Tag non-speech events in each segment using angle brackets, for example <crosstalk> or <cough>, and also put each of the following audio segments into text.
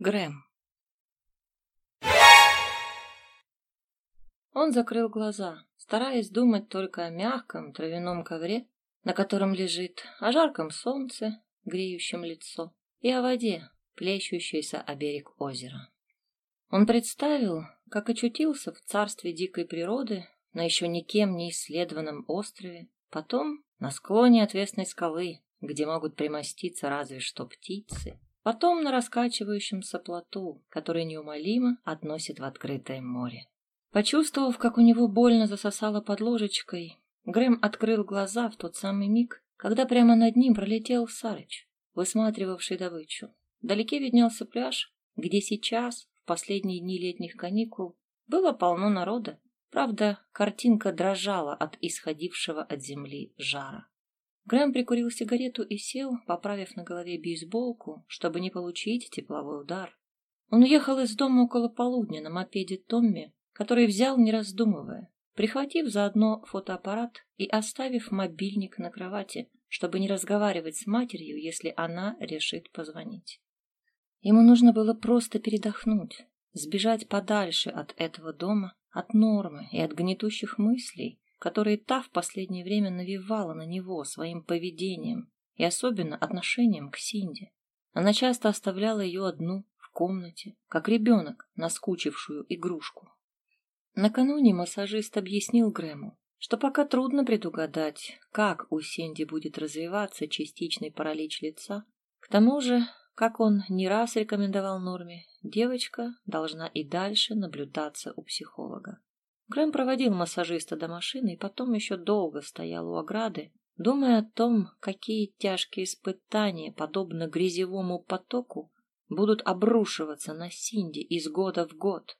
Грэм. Он закрыл глаза, стараясь думать только о мягком травяном ковре, на котором лежит, о жарком солнце, греющем лицо, и о воде, плещущейся о берег озера. Он представил, как очутился в царстве дикой природы на еще никем не исследованном острове, потом на склоне отвесной скалы, где могут примоститься разве что птицы, потом на раскачивающемся плоту, который неумолимо относит в открытое море. Почувствовав, как у него больно засосало под ложечкой, Грэм открыл глаза в тот самый миг, когда прямо над ним пролетел Сарыч, высматривавший добычу. Вдалеке виднелся пляж, где сейчас, в последние дни летних каникул, было полно народа. Правда, картинка дрожала от исходившего от земли жара. Грэм прикурил сигарету и сел, поправив на голове бейсболку, чтобы не получить тепловой удар. Он уехал из дома около полудня на мопеде Томми, который взял, не раздумывая, прихватив заодно фотоаппарат и оставив мобильник на кровати, чтобы не разговаривать с матерью, если она решит позвонить. Ему нужно было просто передохнуть, сбежать подальше от этого дома, от нормы и от гнетущих мыслей, которые та в последнее время навевала на него своим поведением и особенно отношением к Синди. Она часто оставляла ее одну в комнате, как ребенок, наскучившую игрушку. Накануне массажист объяснил Грэму, что пока трудно предугадать, как у Синди будет развиваться частичный паралич лица. К тому же, как он не раз рекомендовал Норме, девочка должна и дальше наблюдаться у психолога. Грэм проводил массажиста до машины и потом еще долго стоял у ограды, думая о том, какие тяжкие испытания, подобно грязевому потоку, будут обрушиваться на Синди из года в год,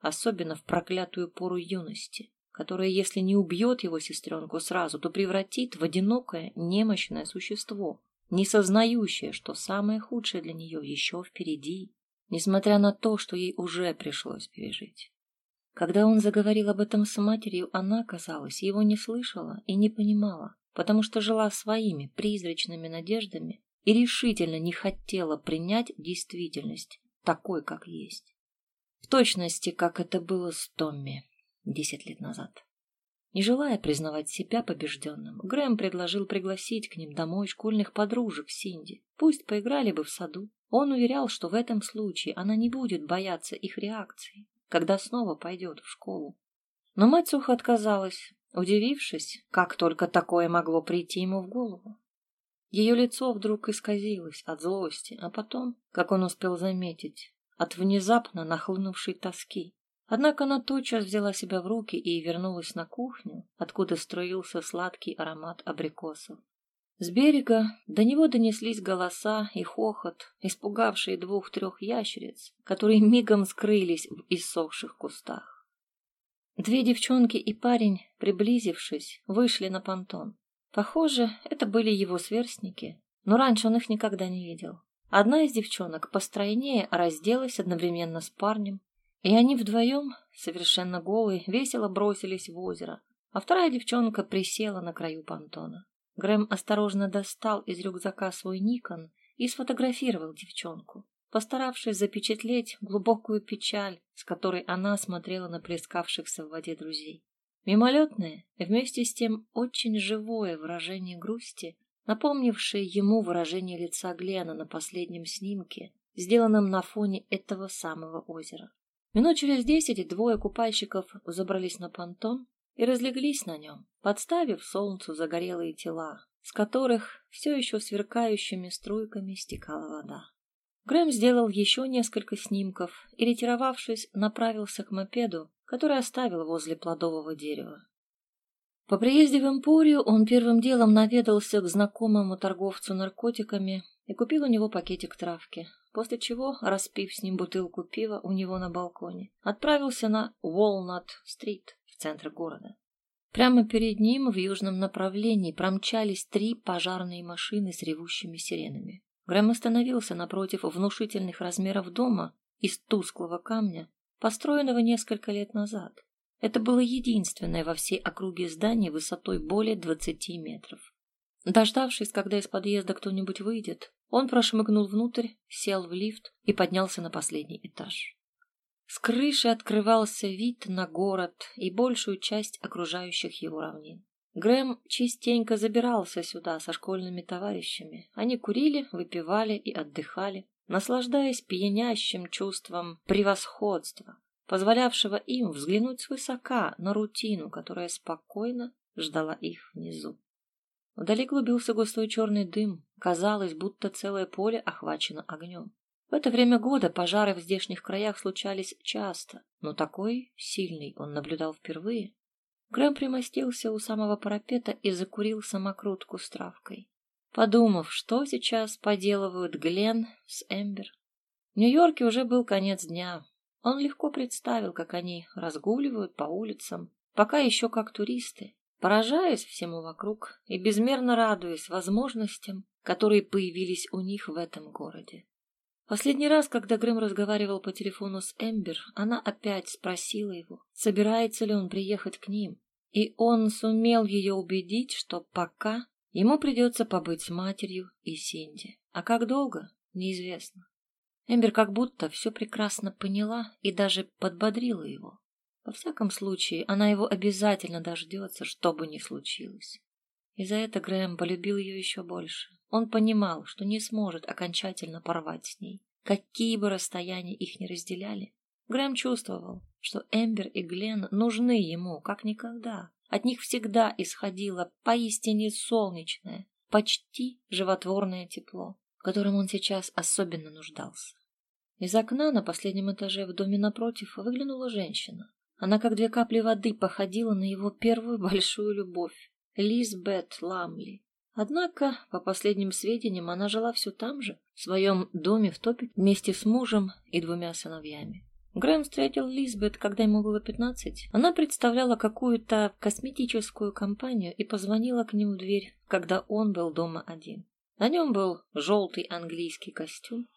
особенно в проклятую пору юности, которая, если не убьет его сестренку сразу, то превратит в одинокое, немощное существо, не сознающее, что самое худшее для нее еще впереди, несмотря на то, что ей уже пришлось пережить. Когда он заговорил об этом с матерью, она, казалось, его не слышала и не понимала, потому что жила своими призрачными надеждами и решительно не хотела принять действительность такой, как есть. В точности, как это было с Томми десять лет назад. Не желая признавать себя побежденным, Грэм предложил пригласить к ним домой школьных подружек Синди. Пусть поиграли бы в саду. Он уверял, что в этом случае она не будет бояться их реакции когда снова пойдет в школу. Но мать сухо отказалась, удивившись, как только такое могло прийти ему в голову. Ее лицо вдруг исказилось от злости, а потом, как он успел заметить, от внезапно нахлынувшей тоски. Однако она тотчас взяла себя в руки и вернулась на кухню, откуда струился сладкий аромат абрикосов. С берега до него донеслись голоса и хохот, испугавшие двух-трех ящериц, которые мигом скрылись в иссохших кустах. Две девчонки и парень, приблизившись, вышли на понтон. Похоже, это были его сверстники, но раньше он их никогда не видел. Одна из девчонок постройнее разделась одновременно с парнем, и они вдвоем, совершенно голые, весело бросились в озеро, а вторая девчонка присела на краю понтона. Грэм осторожно достал из рюкзака свой Никон и сфотографировал девчонку, постаравшись запечатлеть глубокую печаль, с которой она смотрела на плескавшихся в воде друзей. Мимолетное, вместе с тем очень живое выражение грусти, напомнившее ему выражение лица Глена на последнем снимке, сделанном на фоне этого самого озера. Минут через десять двое купальщиков забрались на понтон и разлеглись на нем, подставив солнцу загорелые тела, с которых все еще сверкающими струйками стекала вода. Грэм сделал еще несколько снимков и, ретировавшись, направился к мопеду, который оставил возле плодового дерева. По приезде в Эмпорию он первым делом наведался к знакомому торговцу наркотиками и купил у него пакетик травки, после чего, распив с ним бутылку пива у него на балконе, отправился на Уолнат-стрит, в центр города. Прямо перед ним в южном направлении промчались три пожарные машины с ревущими сиренами. Грэм остановился напротив внушительных размеров дома из тусклого камня, построенного несколько лет назад. Это было единственное во всей округе здание высотой более двадцати метров. Дождавшись, когда из подъезда кто-нибудь выйдет, Он прошмыгнул внутрь, сел в лифт и поднялся на последний этаж. С крыши открывался вид на город и большую часть окружающих его равнин. Грэм частенько забирался сюда со школьными товарищами. Они курили, выпивали и отдыхали, наслаждаясь пьянящим чувством превосходства, позволявшего им взглянуть свысока на рутину, которая спокойно ждала их внизу. Вдали клубился густой черный дым, казалось, будто целое поле охвачено огнем. В это время года пожары в здешних краях случались часто, но такой сильный он наблюдал впервые. Грэм примостился у самого парапета и закурил самокрутку с травкой, подумав, что сейчас поделывают Глен с Эмбер. В Нью-Йорке уже был конец дня. Он легко представил, как они разгуливают по улицам, пока еще как туристы, поражаясь всему вокруг и безмерно радуясь возможностям, которые появились у них в этом городе. Последний раз, когда Грэм разговаривал по телефону с Эмбер, она опять спросила его, собирается ли он приехать к ним, и он сумел ее убедить, что пока ему придется побыть с матерью и Синди, а как долго, неизвестно. Эмбер как будто все прекрасно поняла и даже подбодрила его. Во всяком случае, она его обязательно дождется, что бы ни случилось. И за это Грэм полюбил ее еще больше. Он понимал, что не сможет окончательно порвать с ней, какие бы расстояния их ни разделяли. Грэм чувствовал, что Эмбер и Глен нужны ему, как никогда. От них всегда исходило поистине солнечное, почти животворное тепло, в котором он сейчас особенно нуждался. Из окна на последнем этаже в доме напротив выглянула женщина. Она, как две капли воды, походила на его первую <laughs> большую любовь, Лизбет Ламли. Однако, по последним сведениям, она жила все там же, в своем доме в топе, вместе с мужем и двумя сыновьями. Грэм встретил Лизбет, когда ему было пятнадцать. Она представляла какую-то косметическую компанию и позвонила к нему в дверь, когда он был дома один. На нем был желтый английский костюм,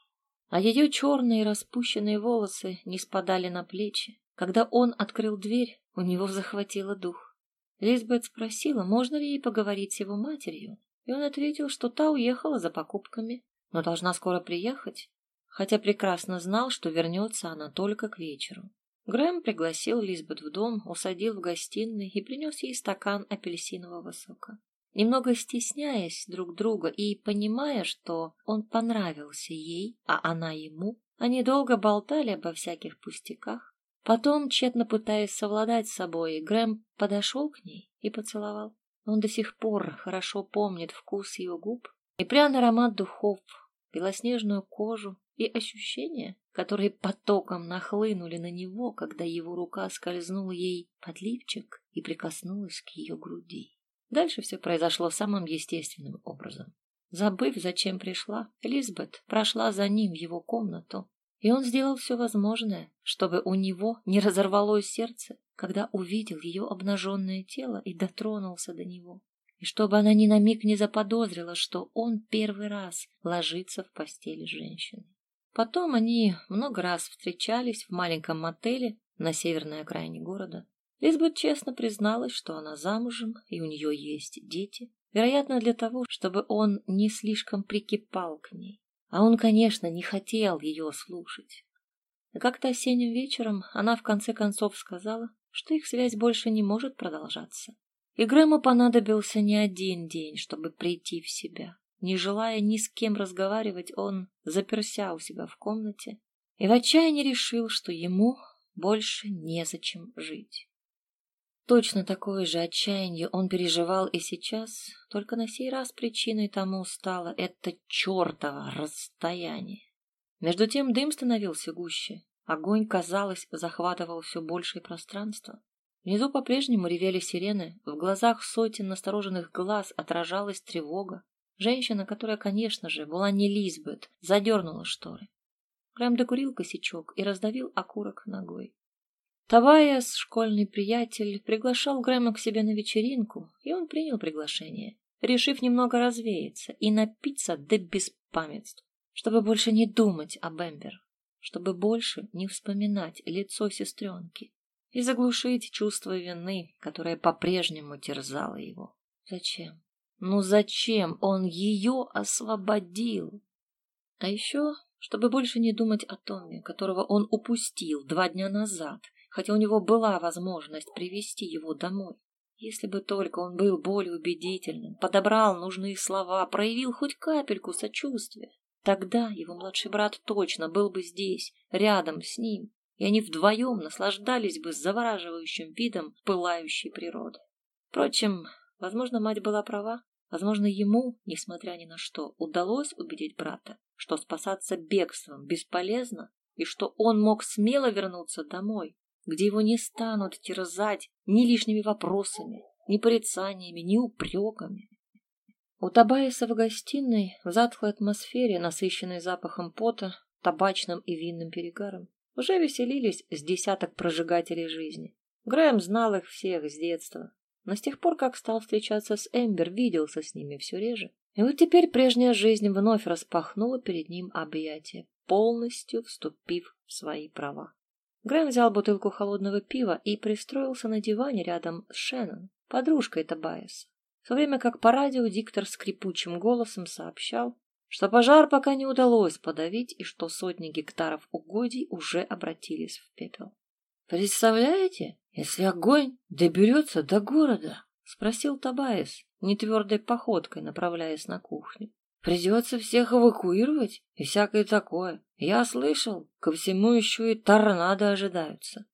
а ее черные распущенные волосы не спадали на плечи, когда он открыл дверь, у него захватило дух. Лизбет спросила, можно ли ей поговорить с его матерью, и он ответил, что та уехала за покупками, но должна скоро приехать, хотя прекрасно знал, что вернется она только к вечеру. Грэм пригласил Лизбет в дом, усадил в гостиной и принес ей стакан апельсинового сока. Немного стесняясь друг друга и понимая, что он понравился ей, а она ему, они долго болтали обо всяких пустяках, Потом, тщетно пытаясь совладать с собой, Грэм подошел к ней и поцеловал. Он до сих пор хорошо помнит вкус ее губ и пряный аромат духов, белоснежную кожу и ощущения, которые потоком нахлынули на него, когда его рука скользнула ей под лифчик и прикоснулась к ее груди. Дальше все произошло самым естественным образом. Забыв, зачем пришла, Элизабет прошла за ним в его комнату и он сделал все возможное, чтобы у него не разорвалось сердце, когда увидел ее обнаженное тело и дотронулся до него. И чтобы она ни на миг не заподозрила, что он первый раз ложится в постели с женщиной. Потом они много раз встречались в маленьком мотеле на северной окраине города. Лизбет честно призналась, что она замужем и у нее есть дети, вероятно, для того, чтобы он не слишком прикипал к ней. А он, конечно, не хотел ее слушать. Как-то осенним вечером она в конце концов сказала, что их связь больше не может продолжаться. И Грэму понадобился не один день, чтобы прийти в себя. Не желая ни с кем разговаривать, он заперся у себя в комнате и в отчаянии решил, что ему больше незачем жить. Точно такое же отчаяние он переживал и сейчас, только на сей раз причиной тому стало это чертово расстояние. Между тем дым становился гуще, огонь, казалось, захватывал все большее пространство. Внизу по-прежнему ревели сирены, в глазах сотен настороженных глаз отражалась тревога. Женщина, которая, конечно же, была не Лизбет, задернула шторы. Прям докурил косячок и раздавил окурок ногой. Тавайас, школьный приятель, приглашал Грэма к себе на вечеринку, и он принял приглашение, решив немного развеяться и напиться до беспамятства, чтобы больше не думать об Эмбер, чтобы больше не вспоминать лицо сестренки и заглушить чувство вины, которое по-прежнему терзало его. Зачем? Ну зачем он ее освободил? А еще, чтобы больше не думать о Томе, которого он упустил два дня назад, хотя у него была возможность привести его домой. Если бы только он был более убедительным, подобрал нужные слова, проявил хоть капельку сочувствия, тогда его младший брат точно был бы здесь, рядом с ним, и они вдвоем наслаждались бы завораживающим видом пылающей природы. Впрочем, возможно, мать была права. Возможно, ему, несмотря ни на что, удалось убедить брата, что спасаться бегством бесполезно, и что он мог смело вернуться домой, где его не станут терзать ни лишними вопросами, ни порицаниями, ни упреками. У Табаиса в гостиной, в затхлой атмосфере, насыщенной запахом пота, табачным и винным перегаром, уже веселились с десяток прожигателей жизни. Грэм знал их всех с детства, но с тех пор, как стал встречаться с Эмбер, виделся с ними все реже. И вот теперь прежняя жизнь вновь распахнула перед ним объятия, полностью вступив в свои права. Грэм взял бутылку холодного пива и пристроился на диване рядом с Шеннон, подружкой Табайеса. В то время как по радио диктор скрипучим голосом сообщал, что пожар пока не удалось подавить и что сотни гектаров угодий уже обратились в пепел. «Представляете, если огонь доберется до города?» — спросил Табаес, нетвердой походкой направляясь на кухню. Придется всех эвакуировать и всякое такое. Я слышал, ко всему еще и торнадо ожидаются.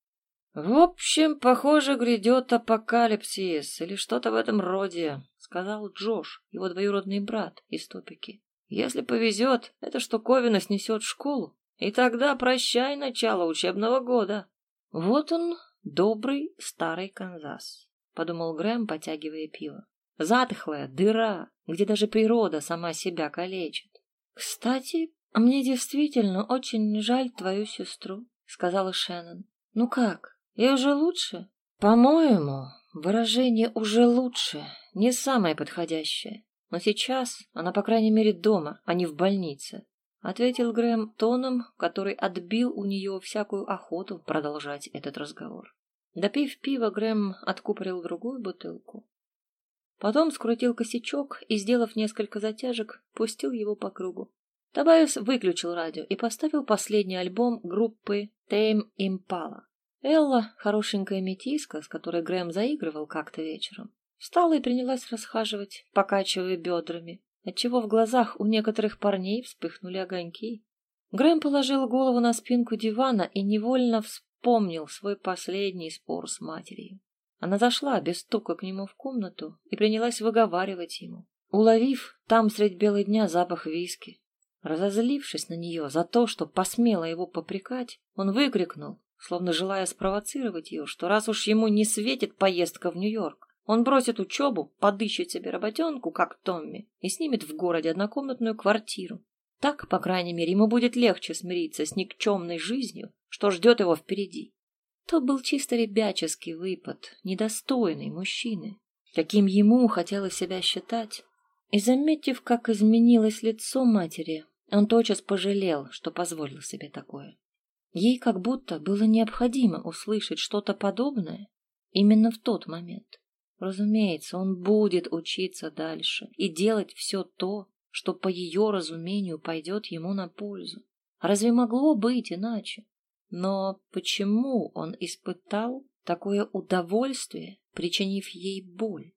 В общем, похоже, грядет апокалипсис или что-то в этом роде, сказал Джош, его двоюродный брат из топики. Если повезет, эта штуковина снесет школу, и тогда прощай начало учебного года. Вот он, добрый старый Канзас, подумал Грэм, потягивая пиво. Затхлая дыра, где даже природа сама себя калечит. Кстати, мне действительно очень жаль твою сестру, сказала Шеннон. Ну как, ей уже лучше? По-моему, выражение «уже лучше» не самое подходящее. Но сейчас она, по крайней мере, дома, а не в больнице. Ответил Грэм тоном, который отбил у нее всякую охоту продолжать этот разговор. Допив пива, Грэм откупорил другую бутылку. Потом скрутил косячок и, сделав несколько затяжек, пустил его по кругу. Табайус выключил радио и поставил последний альбом группы Тейм Импала. Элла, хорошенькая метиска, с которой Грэм заигрывал как-то вечером, встала и принялась расхаживать, покачивая бедрами, отчего в глазах у некоторых парней вспыхнули огоньки. Грэм положил голову на спинку дивана и невольно вспомнил свой последний спор с матерью. Она зашла без стука к нему в комнату и принялась выговаривать ему, уловив там средь бела дня запах виски. Разозлившись на нее за то, что посмела его попрекать, он выкрикнул, словно желая спровоцировать ее, что раз уж ему не светит поездка в Нью-Йорк, он бросит учебу, подыщет себе работенку, как Томми, и снимет в городе однокомнатную квартиру. Так, по крайней мере, ему будет легче смириться с никчемной жизнью, что ждет его впереди. То был чисто ребяческий выпад, недостойный мужчины, каким ему хотелось себя считать. И, заметив, как изменилось лицо матери, он тотчас пожалел, что позволил себе такое. Ей как будто было необходимо услышать что-то подобное именно в тот момент. Разумеется, он будет учиться дальше и делать все то, что по ее разумению пойдет ему на пользу. Разве могло быть иначе? Но почему он испытал такое удовольствие, причинив ей боль?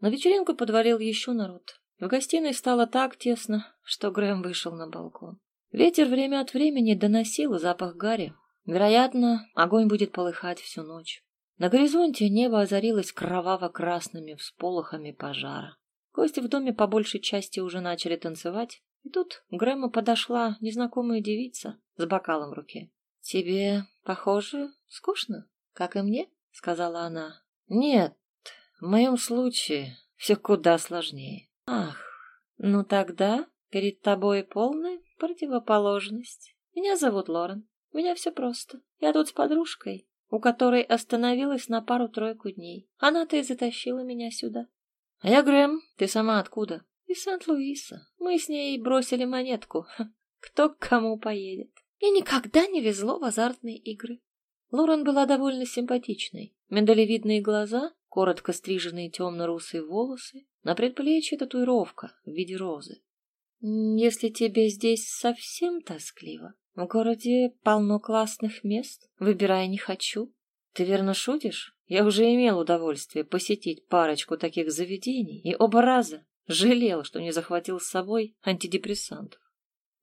На вечеринку подвалил еще народ. В гостиной стало так тесно, что Грэм вышел на балкон. Ветер время от времени доносил запах гари. Вероятно, огонь будет полыхать всю ночь. На горизонте небо озарилось кроваво-красными всполохами пожара. Гости в доме по большей части уже начали танцевать, и тут к Грэму подошла незнакомая девица с бокалом в руке. «Тебе, похоже, скучно, как и мне?» — сказала она. «Нет, в моем случае все куда сложнее». «Ах, ну тогда перед тобой полная противоположность. Меня зовут Лорен. У меня все просто. Я тут с подружкой, у которой остановилась на пару-тройку дней. Она-то и затащила меня сюда. А я Грэм, ты сама откуда? Из Сент-Луиса. Мы с ней бросили монетку. <laughs> Кто к кому поедет. Мне никогда не везло в азартные игры. Лорен была довольно симпатичной. Миндалевидные глаза, коротко стриженные темно-русые волосы, на предплечье татуировка в виде розы. Если тебе здесь совсем тоскливо, в городе полно классных мест, выбирай не хочу. Ты верно шутишь? Я уже имел удовольствие посетить парочку таких заведений и оба раза жалел, что не захватил с собой антидепрессантов.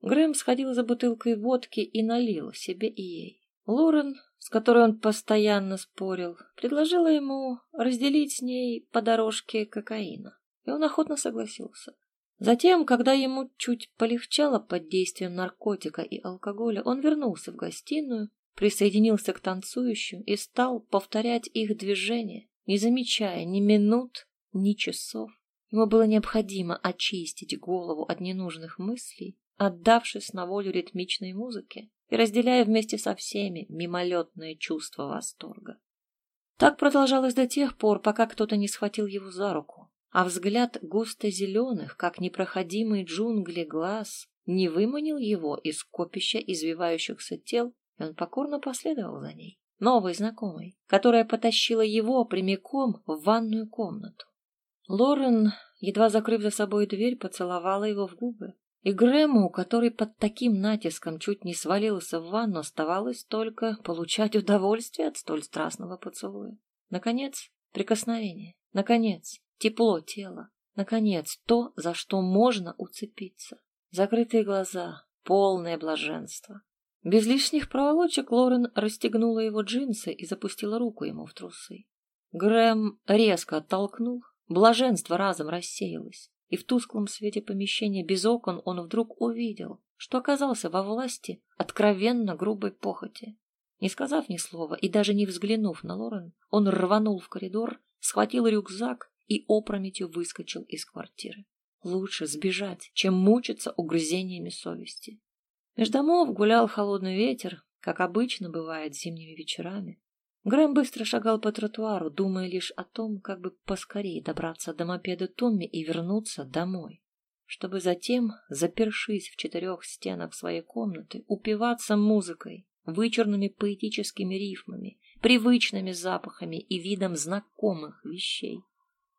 Грэм сходил за бутылкой водки и налил себе и ей. Лорен, с которой он постоянно спорил, предложила ему разделить с ней по дорожке кокаина, и он охотно согласился. Затем, когда ему чуть полегчало под действием наркотика и алкоголя, он вернулся в гостиную, присоединился к танцующим и стал повторять их движения, не замечая ни минут, ни часов. Ему было необходимо очистить голову от ненужных мыслей, отдавшись на волю ритмичной музыки и разделяя вместе со всеми мимолетное чувство восторга. Так продолжалось до тех пор, пока кто-то не схватил его за руку, а взгляд густо-зеленых, как непроходимые джунгли глаз, не выманил его из копища извивающихся тел, и он покорно последовал за ней, новой знакомой, которая потащила его прямиком в ванную комнату. Лорен, едва закрыв за собой дверь, поцеловала его в губы, и Грэму, который под таким натиском чуть не свалился в ванну, оставалось только получать удовольствие от столь страстного поцелуя. Наконец, прикосновение. Наконец, тепло тела. Наконец, то, за что можно уцепиться. Закрытые глаза, полное блаженство. Без лишних проволочек Лорен расстегнула его джинсы и запустила руку ему в трусы. Грэм резко оттолкнул, блаженство разом рассеялось, и в тусклом свете помещения без окон он вдруг увидел, что оказался во власти откровенно грубой похоти. Не сказав ни слова и даже не взглянув на Лорен, он рванул в коридор, схватил рюкзак и опрометью выскочил из квартиры. Лучше сбежать, чем мучиться угрызениями совести. Меж домов гулял холодный ветер, как обычно бывает зимними вечерами. Грэм быстро шагал по тротуару, думая лишь о том, как бы поскорее добраться до мопеда Томми и вернуться домой, чтобы затем, запершись в четырех стенах своей комнаты, упиваться музыкой, вычурными поэтическими рифмами, привычными запахами и видом знакомых вещей.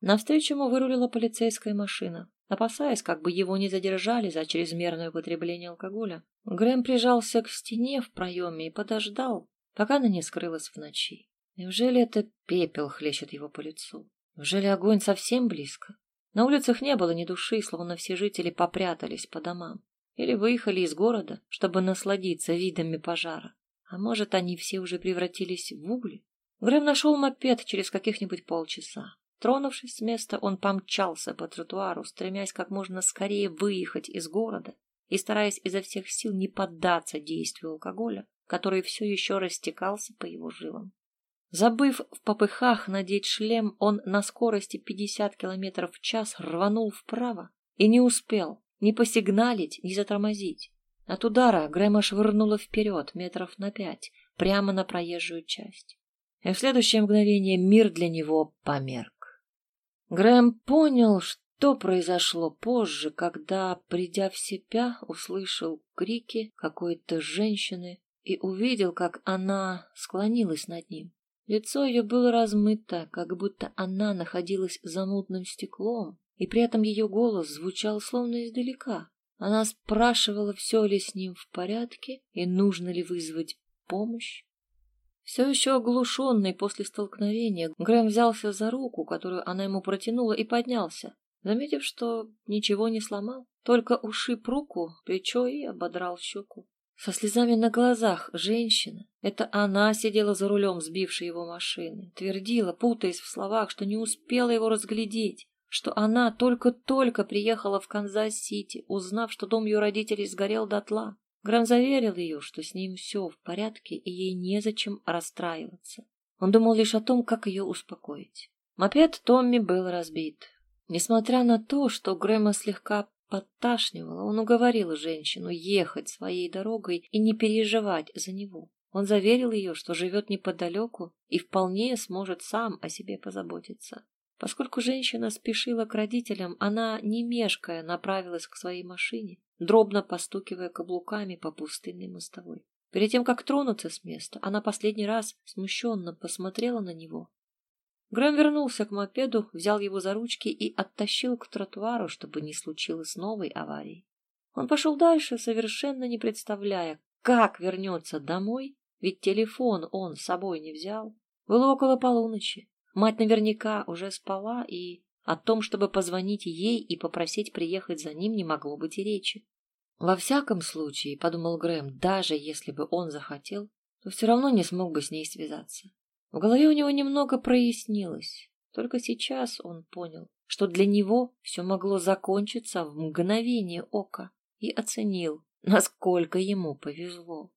Навстречу ему вырулила полицейская машина. Опасаясь, как бы его не задержали за чрезмерное употребление алкоголя, Грэм прижался к стене в проеме и подождал, пока она не скрылась в ночи. Неужели это пепел хлещет его по лицу? Неужели огонь совсем близко? На улицах не было ни души, словно все жители попрятались по домам или выехали из города, чтобы насладиться видами пожара. А может, они все уже превратились в угли? Грэм нашел мопед через каких-нибудь полчаса. Тронувшись с места, он помчался по тротуару, стремясь как можно скорее выехать из города и стараясь изо всех сил не поддаться действию алкоголя, который все еще растекался по его жилам. Забыв в попыхах надеть шлем, он на скорости 50 км в час рванул вправо и не успел ни посигналить, ни затормозить. От удара Грэма швырнуло вперед метров на пять, прямо на проезжую часть. И в следующее мгновение мир для него померк. Грэм понял, что произошло позже, когда, придя в себя, услышал крики какой-то женщины и увидел, как она склонилась над ним. Лицо ее было размыто, как будто она находилась за мутным стеклом, и при этом ее голос звучал словно издалека. Она спрашивала, все ли с ним в порядке и нужно ли вызвать помощь. Все еще оглушенный после столкновения, Грэм взялся за руку, которую она ему протянула, и поднялся, заметив, что ничего не сломал, только ушиб руку, плечо и ободрал щеку. Со слезами на глазах женщина, это она сидела за рулем сбившей его машины, твердила, путаясь в словах, что не успела его разглядеть, что она только-только приехала в Канзас-Сити, узнав, что дом ее родителей сгорел дотла, Грэм заверил ее, что с ним все в порядке и ей незачем расстраиваться. Он думал лишь о том, как ее успокоить. Мопед Томми был разбит. Несмотря на то, что Грэма слегка подташнивало, он уговорил женщину ехать своей дорогой и не переживать за него. Он заверил ее, что живет неподалеку и вполне сможет сам о себе позаботиться. Поскольку женщина спешила к родителям, она, не мешкая, направилась к своей машине дробно постукивая каблуками по пустынной мостовой. Перед тем, как тронуться с места, она последний раз смущенно посмотрела на него. Грэм вернулся к мопеду, взял его за ручки и оттащил к тротуару, чтобы не случилось новой аварии. Он пошел дальше, совершенно не представляя, как вернется домой, ведь телефон он с собой не взял. Было около полуночи. Мать наверняка уже спала, и о том, чтобы позвонить ей и попросить приехать за ним, не могло быть и речи. Во всяком случае, подумал Грэм, даже если бы он захотел, то все равно не смог бы с ней связаться. В голове у него немного прояснилось. Только сейчас он понял, что для него все могло закончиться в мгновение ока, и оценил, насколько ему повезло.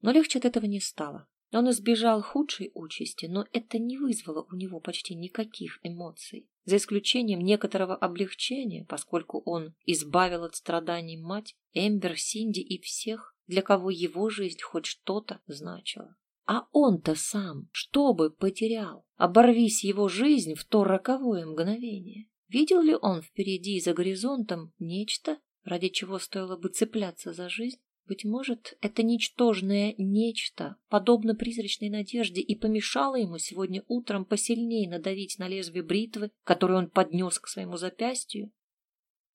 Но легче от этого не стало. Он избежал худшей участи, но это не вызвало у него почти никаких эмоций, за исключением некоторого облегчения, поскольку он избавил от страданий мать, Эмбер, Синди и всех, для кого его жизнь хоть что-то значила. А он-то сам что бы потерял, оборвись его жизнь в то роковое мгновение. Видел ли он впереди за горизонтом нечто, ради чего стоило бы цепляться за жизнь? Быть может, это ничтожное нечто, подобно призрачной надежде, и помешало ему сегодня утром посильнее надавить на лезвие бритвы, которую он поднес к своему запястью.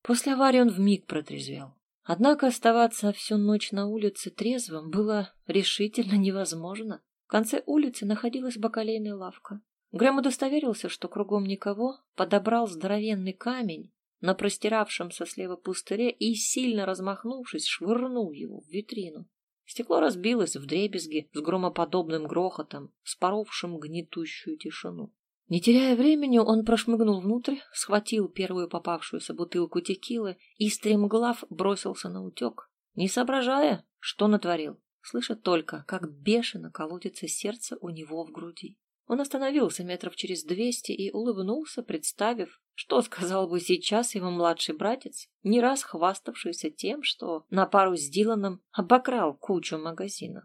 После аварии он вмиг протрезвел. Однако оставаться всю ночь на улице трезвым было решительно невозможно. В конце улицы находилась бакалейная лавка. Грэм удостоверился, что кругом никого, подобрал здоровенный камень на простиравшемся слева пустыре и, сильно размахнувшись, швырнул его в витрину. Стекло разбилось в дребезги с громоподобным грохотом, споровшим гнетущую тишину. Не теряя времени, он прошмыгнул внутрь, схватил первую попавшуюся бутылку текилы и, стремглав, бросился на утек, не соображая, что натворил, слыша только, как бешено колотится сердце у него в груди. Он остановился метров через двести и улыбнулся, представив, что сказал бы сейчас его младший братец, не раз хваставшийся тем, что на пару с Диланом обокрал кучу магазинов.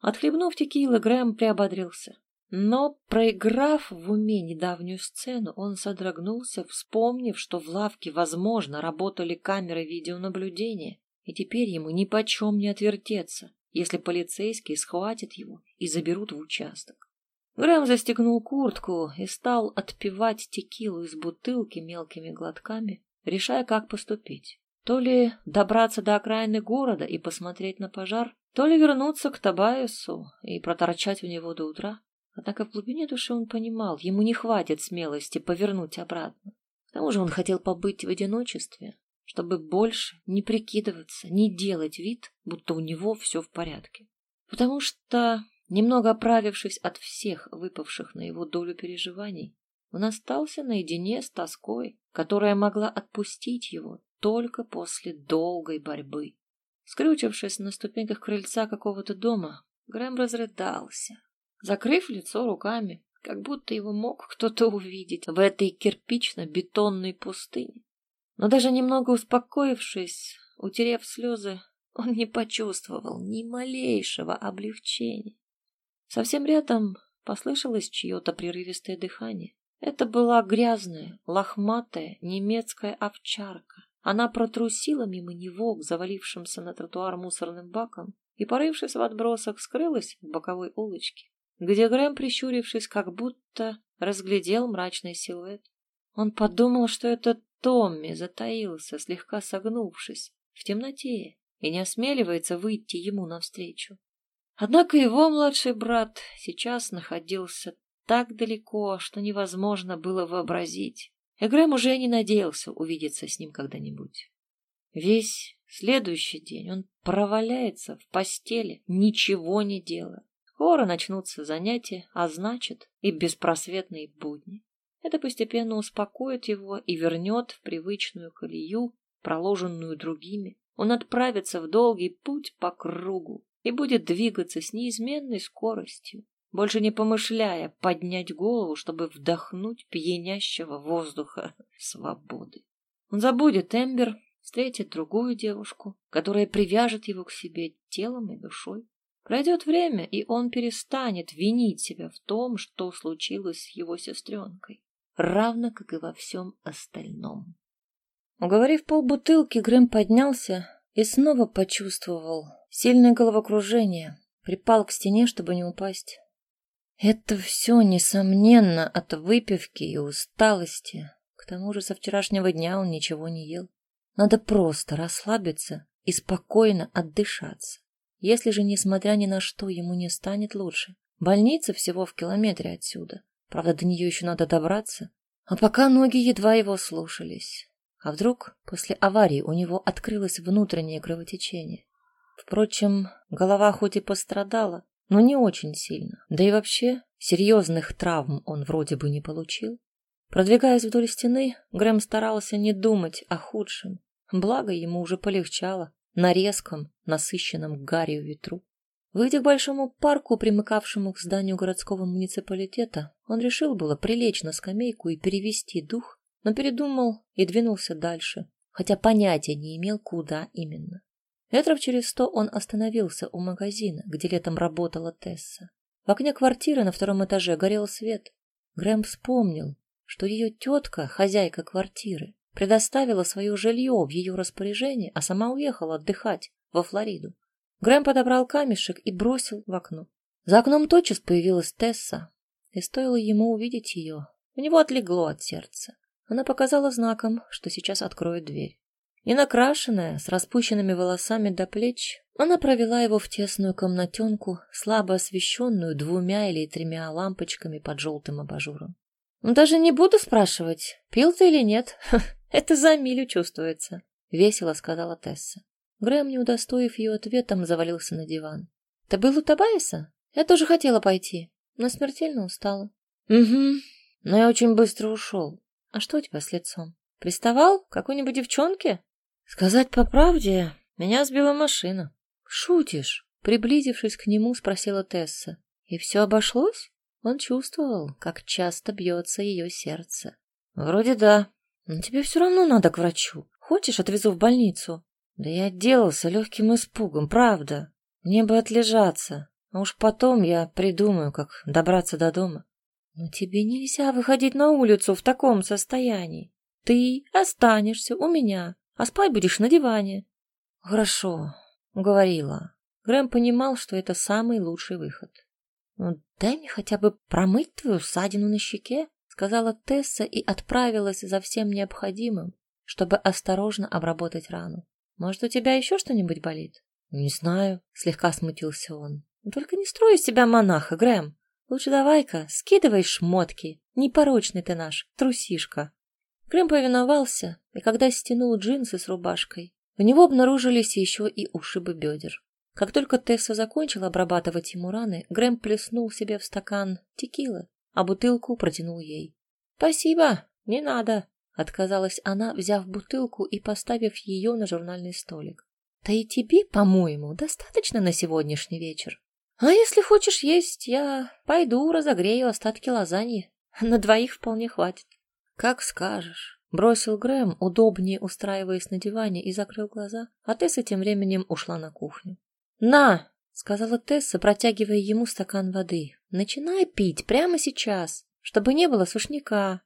Отхлебнув текилы, Грэм приободрился. Но, проиграв в уме недавнюю сцену, он содрогнулся, вспомнив, что в лавке, возможно, работали камеры видеонаблюдения, и теперь ему ни почем не отвертеться, если полицейские схватят его и заберут в участок. Грэм застегнул куртку и стал отпивать текилу из бутылки мелкими глотками, решая, как поступить. То ли добраться до окраины города и посмотреть на пожар, то ли вернуться к Табаесу и проторчать в него до утра. Однако в глубине души он понимал, ему не хватит смелости повернуть обратно. К тому же он хотел побыть в одиночестве, чтобы больше не прикидываться, не делать вид, будто у него все в порядке. Потому что Немного оправившись от всех выпавших на его долю переживаний, он остался наедине с тоской, которая могла отпустить его только после долгой борьбы. Скрючившись на ступеньках крыльца какого-то дома, Грэм разрыдался, закрыв лицо руками, как будто его мог кто-то увидеть в этой кирпично-бетонной пустыне. Но даже немного успокоившись, утерев слезы, он не почувствовал ни малейшего облегчения. Совсем рядом послышалось чье-то прерывистое дыхание. Это была грязная, лохматая немецкая овчарка. Она протрусила мимо него к завалившимся на тротуар мусорным бакам и, порывшись в отбросах, скрылась в боковой улочке, где Грэм, прищурившись, как будто разглядел мрачный силуэт. Он подумал, что это Томми затаился, слегка согнувшись, в темноте, и не осмеливается выйти ему навстречу. Однако его младший брат сейчас находился так далеко, что невозможно было вообразить. И Грэм уже не надеялся увидеться с ним когда-нибудь. Весь следующий день он проваляется в постели, ничего не делая. Скоро начнутся занятия, а значит и беспросветные будни. Это постепенно успокоит его и вернет в привычную колею, проложенную другими. Он отправится в долгий путь по кругу, и будет двигаться с неизменной скоростью, больше не помышляя поднять голову, чтобы вдохнуть пьянящего воздуха свободы. Он забудет Эмбер, встретит другую девушку, которая привяжет его к себе телом и душой. Пройдет время, и он перестанет винить себя в том, что случилось с его сестренкой, равно как и во всем остальном. Уговорив полбутылки, Грэм поднялся и снова почувствовал Сильное головокружение. Припал к стене, чтобы не упасть. Это все, несомненно, от выпивки и усталости. К тому же со вчерашнего дня он ничего не ел. Надо просто расслабиться и спокойно отдышаться. Если же, несмотря ни на что, ему не станет лучше. Больница всего в километре отсюда. Правда, до нее еще надо добраться. А пока ноги едва его слушались. А вдруг после аварии у него открылось внутреннее кровотечение? Впрочем, голова хоть и пострадала, но не очень сильно. Да и вообще, серьезных травм он вроде бы не получил. Продвигаясь вдоль стены, Грэм старался не думать о худшем. Благо ему уже полегчало на резком, насыщенном гарью ветру. Выйдя к большому парку, примыкавшему к зданию городского муниципалитета, он решил было прилечь на скамейку и перевести дух, но передумал и двинулся дальше, хотя понятия не имел, куда именно. Метров через сто он остановился у магазина, где летом работала Тесса. В окне квартиры на втором этаже горел свет. Грэм вспомнил, что ее тетка, хозяйка квартиры, предоставила свое жилье в ее распоряжение, а сама уехала отдыхать во Флориду. Грэм подобрал камешек и бросил в окно. За окном тотчас появилась Тесса, и стоило ему увидеть ее, у него отлегло от сердца. Она показала знаком, что сейчас откроет дверь. Ненакрашенная, с распущенными волосами до плеч, она провела его в тесную комнатенку, слабо освещенную двумя или тремя лампочками под желтым абажуром. «Ну, «Даже не буду спрашивать, пил ты или нет. <laughs> Это за милю чувствуется», — весело сказала Тесса. Грэм, не удостоив ее ответом, завалился на диван. «Ты был у Табайса? Я тоже хотела пойти, но смертельно устала». «Угу, но я очень быстро ушел. А что у тебя с лицом? Приставал к какой-нибудь девчонке?» Сказать по правде, меня сбила машина. Шутишь? Приблизившись к нему, спросила Тесса. И все обошлось? Он чувствовал, как часто бьется ее сердце. Вроде да. Но тебе все равно надо к врачу. Хочешь, отвезу в больницу? Да я отделался легким испугом, правда. Мне бы отлежаться. А уж потом я придумаю, как добраться до дома. Но тебе нельзя выходить на улицу в таком состоянии. Ты останешься у меня а спать будешь на диване. Хорошо, уговорила. Грэм понимал, что это самый лучший выход. Ну, дай мне хотя бы промыть твою ссадину на щеке, сказала Тесса и отправилась за всем необходимым, чтобы осторожно обработать рану. Может, у тебя еще что-нибудь болит? Не знаю, слегка смутился он. Только не строй из себя монаха, Грэм. Лучше давай-ка, скидывай шмотки. Непорочный ты наш, трусишка. Крым повиновался, и когда стянул джинсы с рубашкой, у него обнаружились еще и ушибы бедер. Как только Тесса закончила обрабатывать ему раны, Грэм плеснул себе в стакан текилы, а бутылку протянул ей. «Спасибо, не надо», — отказалась она, взяв бутылку и поставив ее на журнальный столик. «Да и тебе, по-моему, достаточно на сегодняшний вечер. А если хочешь есть, я пойду разогрею остатки лазаньи. На двоих вполне хватит». «Как скажешь», — бросил Грэм, удобнее устраиваясь на диване, и закрыл глаза, а Тесса тем временем ушла на кухню. «На!» — сказала Тесса, протягивая ему стакан воды. «Начинай пить прямо сейчас, чтобы не было сушняка».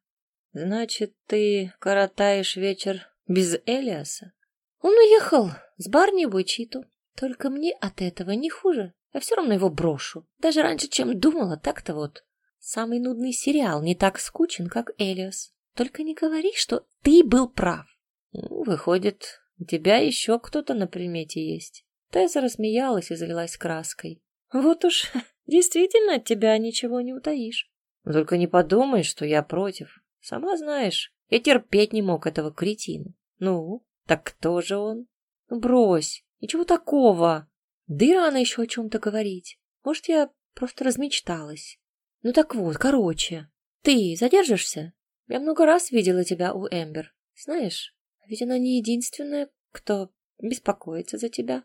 «Значит, ты коротаешь вечер без Элиаса?» «Он уехал с Барни в Уичиту. Только мне от этого не хуже. Я все равно его брошу. Даже раньше, чем думала, так-то вот. Самый нудный сериал не так скучен, как Элиас. Только не говори, что ты был прав. Ну, выходит, у тебя еще кто-то на примете есть. Тесса рассмеялась и залилась краской. Вот уж, действительно от тебя ничего не утаишь. Только не подумай, что я против. Сама знаешь, я терпеть не мог этого кретина. Ну, так кто же он? Ну, брось, ничего такого. Да и рано еще о чем-то говорить. Может, я просто размечталась. Ну так вот, короче, ты задержишься? Я много раз видела тебя у Эмбер. Знаешь, ведь она не единственная, кто беспокоится за тебя.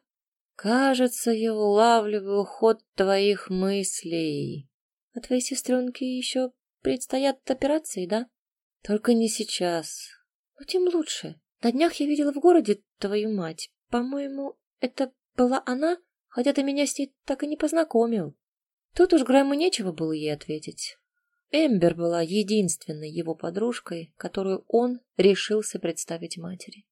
Кажется, я улавливаю ход твоих мыслей. А твоей сестренке еще предстоят операции, да? Только не сейчас. Ну, тем лучше. На днях я видела в городе твою мать. По-моему, это была она, хотя ты меня с ней так и не познакомил. Тут уж Грэму нечего было ей ответить. Эмбер была единственной его подружкой, которую он решился представить матери.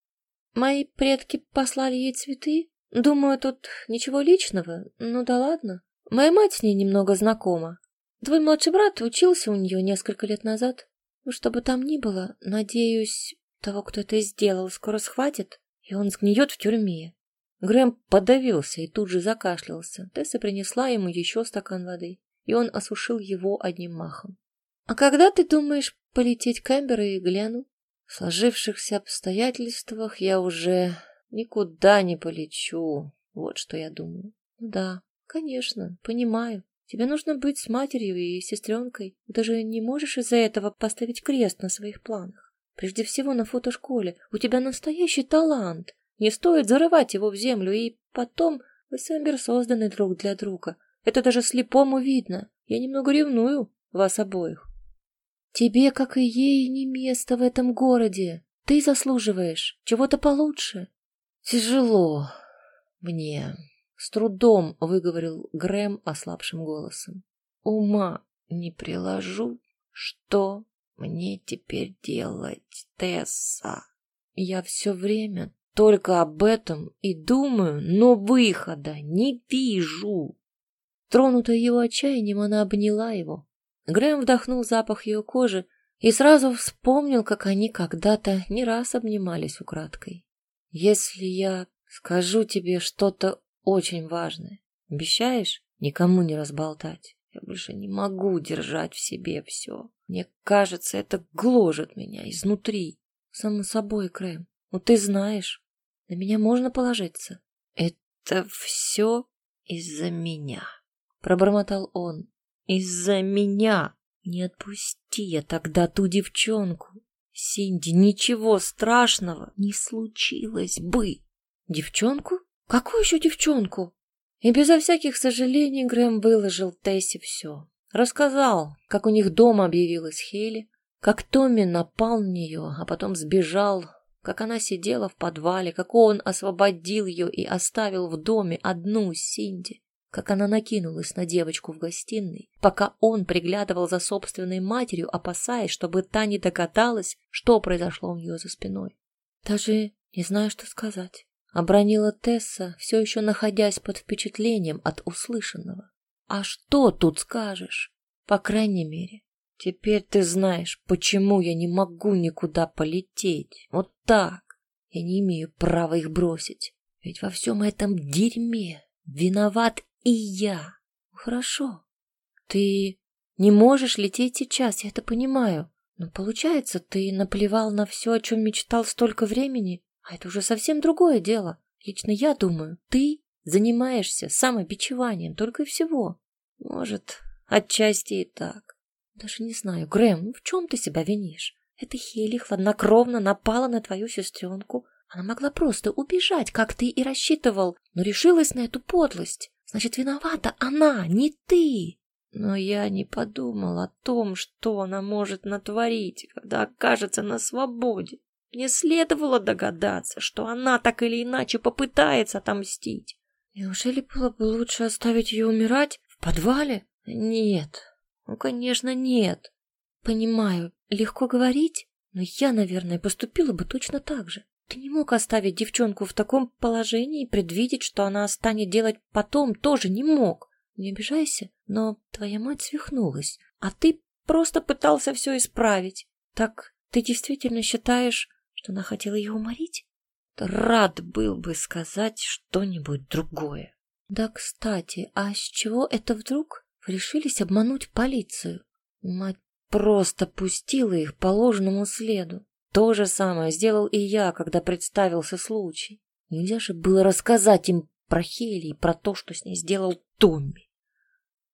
Мои предки послали ей цветы. Думаю, тут ничего личного. Ну да ладно. Моя мать с ней немного знакома. Твой младший брат учился у нее несколько лет назад. Ну, что бы там ни было, надеюсь, того, кто это сделал, скоро схватит. и он сгниет в тюрьме. Грэм подавился и тут же закашлялся. Тесса принесла ему еще стакан воды, и он осушил его одним махом. «А когда ты думаешь полететь к Эмберу и гляну?» «В сложившихся обстоятельствах я уже никуда не полечу. Вот что я думаю». «Ну «Да, конечно, понимаю. Тебе нужно быть с матерью и сестренкой. Ты же не можешь из-за этого поставить крест на своих планах. Прежде всего на фотошколе. У тебя настоящий талант. Не стоит зарывать его в землю, и потом вы с Эмбер созданы друг для друга. Это даже слепому видно. Я немного ревную вас обоих. Тебе, как и ей, не место в этом городе. Ты заслуживаешь чего-то получше. Тяжело мне. С трудом выговорил Грэм ослабшим голосом. Ума не приложу, что мне теперь делать, Тесса. Я все время только об этом и думаю, но выхода не вижу. Тронутая его отчаянием, она обняла его. Грэм вдохнул запах ее кожи и сразу вспомнил, как они когда-то не раз обнимались украдкой. «Если я скажу тебе что-то очень важное, обещаешь никому не разболтать? Я больше не могу держать в себе все. Мне кажется, это гложет меня изнутри. Само собой, Грэм. Ну ты знаешь, на меня можно положиться. Это все из-за меня, пробормотал он. Из-за меня. Не отпусти я тогда ту девчонку. Синди, ничего страшного не случилось бы. Девчонку? Какую еще девчонку? И безо всяких сожалений Грэм выложил Тессе все. Рассказал, как у них дома объявилась Хели, как Томми напал на нее, а потом сбежал, как она сидела в подвале, как он освободил ее и оставил в доме одну Синди, как она накинулась на девочку в гостиной, пока он приглядывал за собственной матерью, опасаясь, чтобы та не догадалась, что произошло у нее за спиной. Даже не знаю, что сказать. Обронила Тесса, все еще находясь под впечатлением от услышанного. А что тут скажешь? По крайней мере, Теперь ты знаешь, почему я не могу никуда полететь. Вот так. Я не имею права их бросить. Ведь во всем этом дерьме виноват и я. Хорошо. Ты не можешь лететь сейчас, я это понимаю. Но получается, ты наплевал на все, о чем мечтал столько времени, а это уже совсем другое дело. Лично я думаю, ты занимаешься самобичеванием только и всего. Может, отчасти и так. Даже не знаю, Грэм, в чем ты себя винишь? Эта Хели хладнокровно напала на твою сестренку. Она могла просто убежать, как ты и рассчитывал, но решилась на эту подлость. Значит, виновата она, не ты. Но я не подумал о том, что она может натворить, когда окажется на свободе. Мне следовало догадаться, что она так или иначе попытается отомстить. Неужели было бы лучше оставить ее умирать в подвале? Нет, ну, конечно, нет. Понимаю, легко говорить, но я, наверное, поступила бы точно так же. Ты не мог оставить девчонку в таком положении и предвидеть, что она станет делать потом, тоже не мог. Не обижайся, но твоя мать свихнулась, а ты просто пытался все исправить. Так ты действительно считаешь, что она хотела ее уморить? Рад был бы сказать что-нибудь другое. Да, кстати, а с чего это вдруг? решились обмануть полицию. Мать просто пустила их по ложному следу. То же самое сделал и я, когда представился случай. Нельзя же было рассказать им про Хели и про то, что с ней сделал Томми.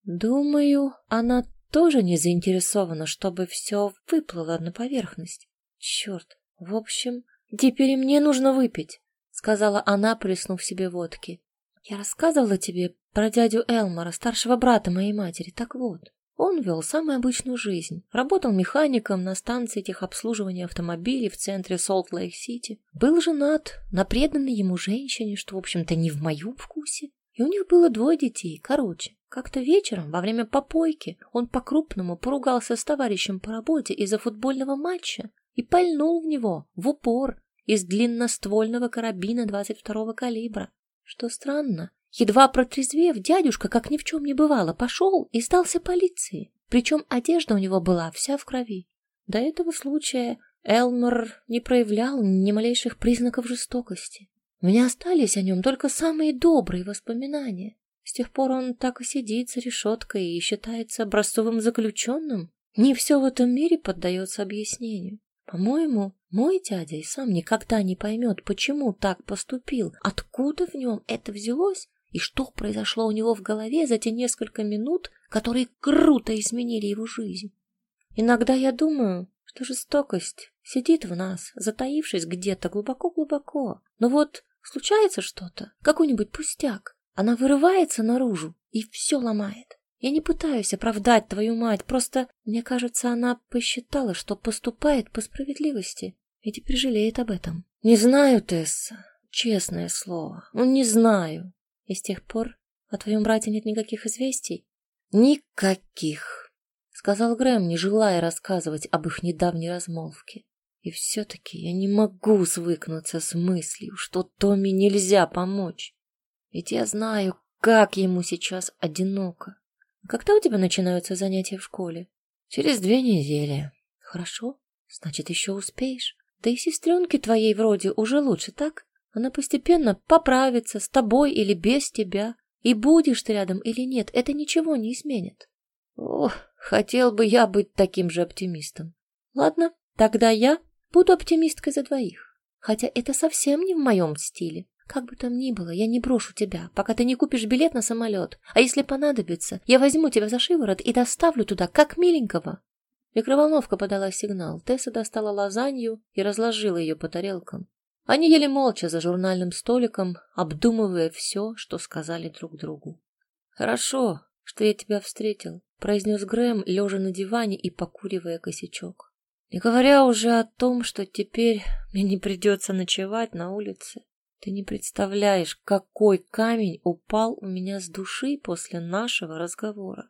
Думаю, она тоже не заинтересована, чтобы все выплыло на поверхность. Черт, в общем, теперь мне нужно выпить, сказала она, плеснув себе водки. Я рассказывала тебе про дядю Элмора, старшего брата моей матери. Так вот, он вел самую обычную жизнь. Работал механиком на станции техобслуживания автомобилей в центре Солт-Лейк-Сити. Был женат на преданной ему женщине, что, в общем-то, не в моем вкусе. И у них было двое детей. Короче, как-то вечером, во время попойки, он по-крупному поругался с товарищем по работе из-за футбольного матча и пальнул в него в упор из длинноствольного карабина 22-го калибра. Что странно, Едва протрезвев, дядюшка, как ни в чем не бывало, пошел и сдался полиции. Причем одежда у него была вся в крови. До этого случая Элмор не проявлял ни малейших признаков жестокости. У меня остались о нем только самые добрые воспоминания. С тех пор он так и сидит за решеткой и считается образцовым заключенным. Не все в этом мире поддается объяснению. По-моему, мой дядя и сам никогда не поймет, почему так поступил, откуда в нем это взялось и что произошло у него в голове за те несколько минут, которые круто изменили его жизнь. Иногда я думаю, что жестокость сидит в нас, затаившись где-то глубоко-глубоко. Но вот случается что-то, какой-нибудь пустяк, она вырывается наружу и все ломает. Я не пытаюсь оправдать твою мать, просто, мне кажется, она посчитала, что поступает по справедливости и теперь жалеет об этом. Не знаю, Тесса, честное слово, ну не знаю. И с тех пор о твоем брате нет никаких известий? Никаких, сказал Грэм, не желая рассказывать об их недавней размолвке. И все-таки я не могу свыкнуться с мыслью, что Томми нельзя помочь. Ведь я знаю, как ему сейчас одиноко. Когда у тебя начинаются занятия в школе? Через две недели. Хорошо, значит, еще успеешь. Да и сестренке твоей вроде уже лучше, так? Она постепенно поправится с тобой или без тебя. И будешь ты рядом или нет, это ничего не изменит. Ох, хотел бы я быть таким же оптимистом. Ладно, тогда я буду оптимисткой за двоих. Хотя это совсем не в моем стиле. Как бы там ни было, я не брошу тебя, пока ты не купишь билет на самолет. А если понадобится, я возьму тебя за шиворот и доставлю туда, как миленького. Микроволновка подала сигнал. Тесса достала лазанью и разложила ее по тарелкам. Они ели молча за журнальным столиком, обдумывая все, что сказали друг другу. «Хорошо, что я тебя встретил», — произнес Грэм, лежа на диване и покуривая косячок. «Не говоря уже о том, что теперь мне не придется ночевать на улице. Ты не представляешь, какой камень упал у меня с души после нашего разговора.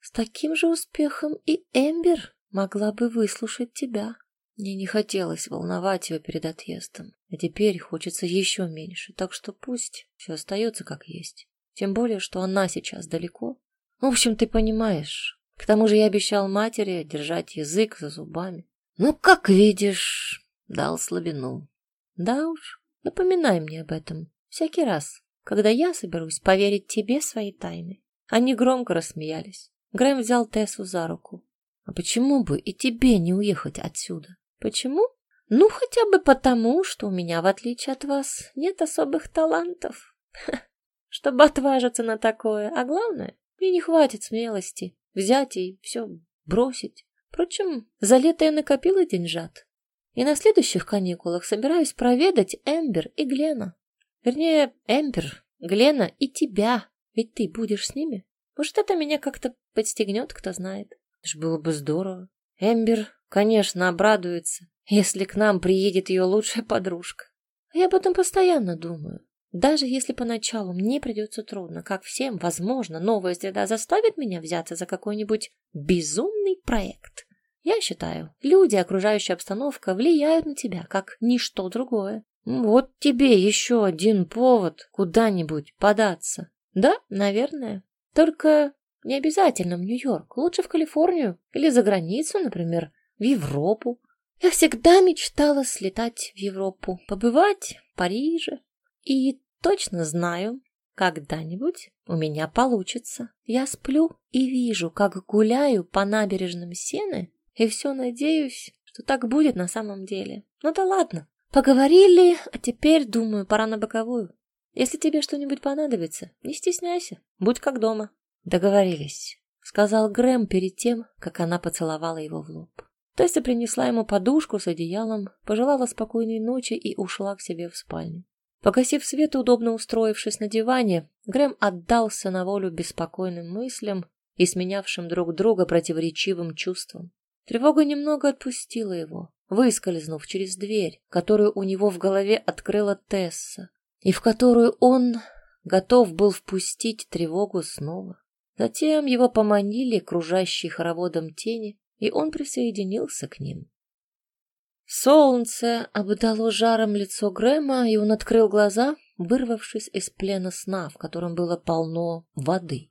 С таким же успехом и Эмбер могла бы выслушать тебя. Мне не хотелось волновать ее перед отъездом, а теперь хочется еще меньше, так что пусть все остается как есть. Тем более, что она сейчас далеко. В общем, ты понимаешь. К тому же я обещал матери держать язык за зубами. Ну, как видишь, дал слабину. Да уж, Напоминай мне об этом всякий раз, когда я соберусь поверить тебе свои тайны. Они громко рассмеялись. Грэм взял Тессу за руку. А почему бы и тебе не уехать отсюда? Почему? Ну, хотя бы потому, что у меня, в отличие от вас, нет особых талантов. <laughs> Чтобы отважиться на такое. А главное, мне не хватит смелости взять и все бросить. Впрочем, за лето я накопила деньжат. И на следующих каникулах собираюсь проведать Эмбер и Глена. Вернее, Эмбер, Глена и тебя, ведь ты будешь с ними. Может, это меня как-то подстегнет, кто знает. Это ж было бы здорово. Эмбер, конечно, обрадуется, если к нам приедет ее лучшая подружка. А я об этом постоянно думаю. Даже если поначалу мне придется трудно, как всем, возможно, новая среда заставит меня взяться за какой-нибудь безумный проект. Я считаю, люди, окружающая обстановка влияют на тебя, как ничто другое. Вот тебе еще один повод куда-нибудь податься. Да, наверное. Только не обязательно в Нью-Йорк. Лучше в Калифорнию или за границу, например, в Европу. Я всегда мечтала слетать в Европу, побывать в Париже. И точно знаю, когда-нибудь у меня получится. Я сплю и вижу, как гуляю по набережным Сены и все надеюсь, что так будет на самом деле. Ну да ладно. Поговорили, а теперь, думаю, пора на боковую. Если тебе что-нибудь понадобится, не стесняйся, будь как дома. Договорились, сказал Грэм перед тем, как она поцеловала его в лоб. Тесса принесла ему подушку с одеялом, пожелала спокойной ночи и ушла к себе в спальню. Погасив свет и удобно устроившись на диване, Грэм отдался на волю беспокойным мыслям и сменявшим друг друга противоречивым чувствам. Тревога немного отпустила его, выскользнув через дверь, которую у него в голове открыла Тесса, и в которую он готов был впустить тревогу снова. Затем его поманили кружащие хороводом тени, и он присоединился к ним. Солнце обдало жаром лицо Грэма, и он открыл глаза, вырвавшись из плена сна, в котором было полно воды.